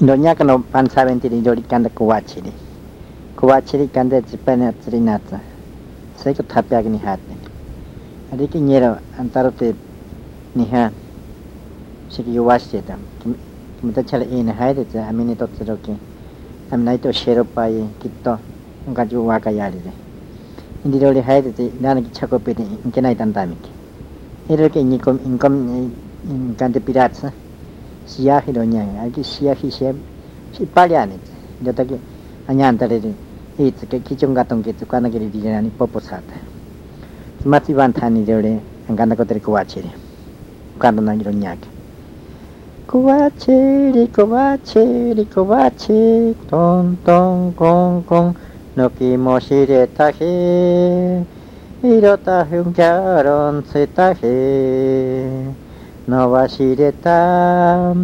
Doña que no pensaban tiri yorikan de kuwachiri. Kuwachiri kande chipene trinata. Sé Sai tapia que ni hatte. Ari que ñero antaro te niha. han. Sé que yo tam. Que te a mí ni totsero que. A mí naito shero kito. Un kachu waka yari te. Indi roli haide te nana ki chako piri inkenai tantamiki. Iro ki inkom inkom kante piratsa. Siyahi do nyang aki siyahi siya si palyani do taki anyan tare ri it ke kichung gatong ke tukana ke ri jenani popo sata mati ban thani de le anganda ko tere kuwachiri kanda na giro nyak kuwachiri kuwachiri kuwachi ton ton kong kong no ki mo shire ta he irota hyung karon se ta he 伸ばしれた。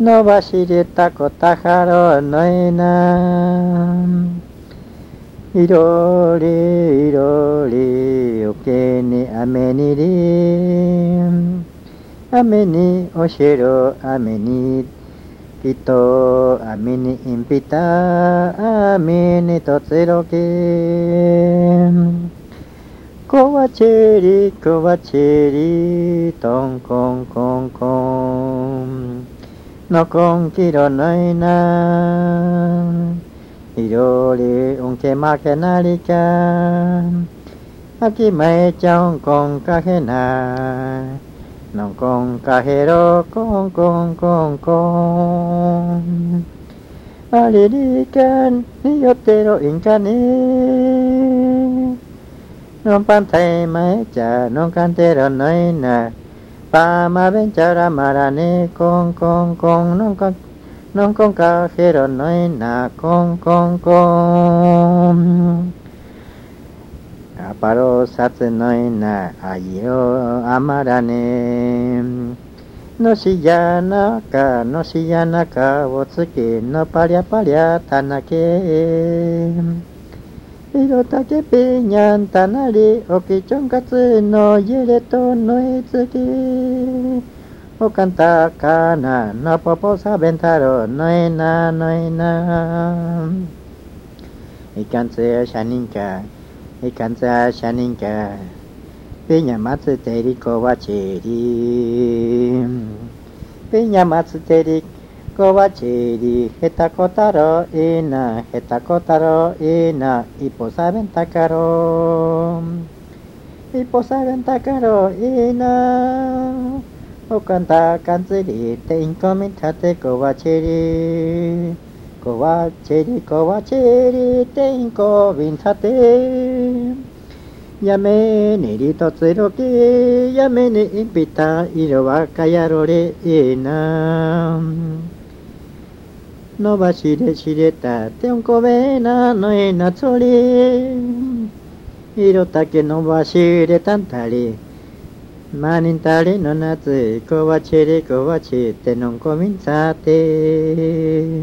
伸ばしれたこたはろのいないろりいろりおけに雨にり。雨におしろ雨にきと雨にインピタ雨にとつろけ cô va chê đi cô va chê đi tông con con con nó con chỉ đòn nơi na. Đi đồ đi ông chê ma cái na đi cha a chi mấy trong con ca he, na. Nó con ca he đó con con con con a đi đi can đi yo, te, ro, in can නොම්පන්තයි මහචා නොකන්තෙරොන්නොයින පාමවෙන්චර මරනේ කොං කොං කොං නොකක් නොංකොං කාහෙරොන්නොයින කොං කොං කොං aparo satsunoina ayo amarane no shiyana ka no shiyana ka o tsuki no paria paria tanake 色だけピニャンタナリオキチョンカツのユレトのいつき。おかんたかなのポポサベンタロのいなのいな。いかんつやしゃにんかいかんつやしゃにんかこはちりへたこたろいなへたこたろいな一歩さべんたかろ一歩さべんたかろいなおかんたかんつりてんこみたてこわちりこわちりこわちりてんこみたてやめにりとつろきやめにいぴたいろわかやろれいな伸ばしで知れたてんこべなのえなつり。色竹伸ばしでたんたり。マニンタリの夏こわちりこわちってのんこみんさて。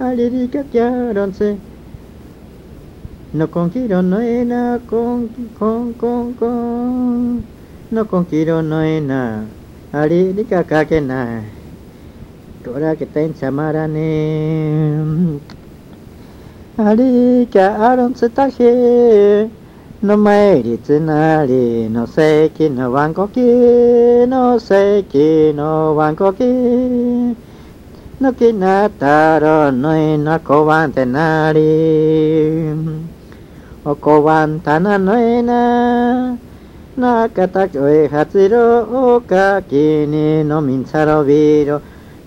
ありりかきゃろんつ。のこんきろのえなこんきこんこんこん。のこんきろのえなありりかかけない。Tora que ten chamarane Ari que aron se taje No me ritsunari no sé que no van coqui no sé que no van coqui no que nataro no ena coban tenari o koban tana no ena nakata koe hatsiro o ka kini no minsaro viro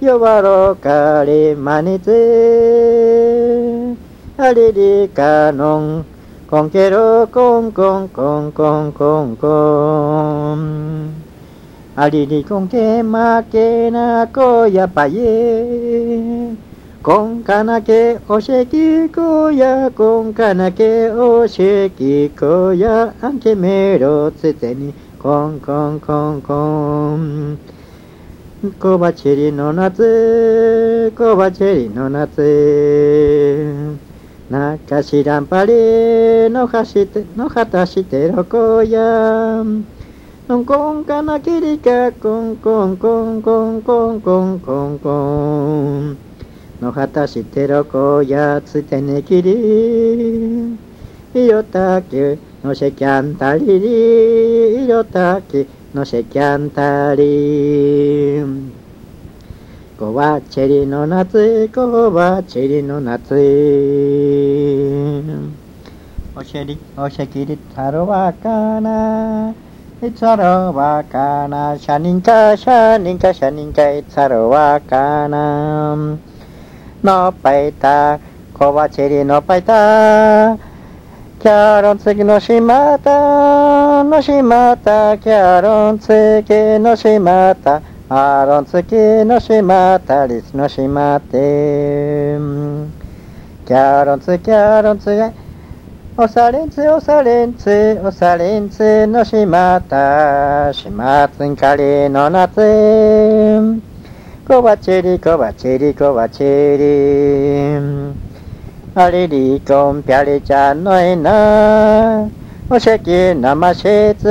よわろかりまにて。ありりかのん。こんけろこんこんこんこんこんこんありりこんけまけなこやぱえこんかなけおしきこや。こんかなけおしきこや。あんけめろつてに。こんこんこんこんこばちりの夏こばちりの夏。なかしらんぱりのはしてのはたしてろこや。のんこんかなきりかこんこんこんこんこんこんこんこんのはたしてろこやつてねきり。いよたきのせきゃんたりりいよたきのせきゃんたりこわチェリの夏こわチェリの夏。おしゃりおしゃきりたろわかな。いつろわかな。しゃにんかしゃにんかしゃにんかいつろわかな。のっぱいた。こチェリのっぱいた。キャロン次のしまたのしまたキャロン次のしまたアロン付きの島たリスの島てキャロンツキャロンツおされんつおされんつおされんつの島た島つんかりの夏。こばちりこばちりこばちり。阿里里中别里家内呢，我是给那么些子。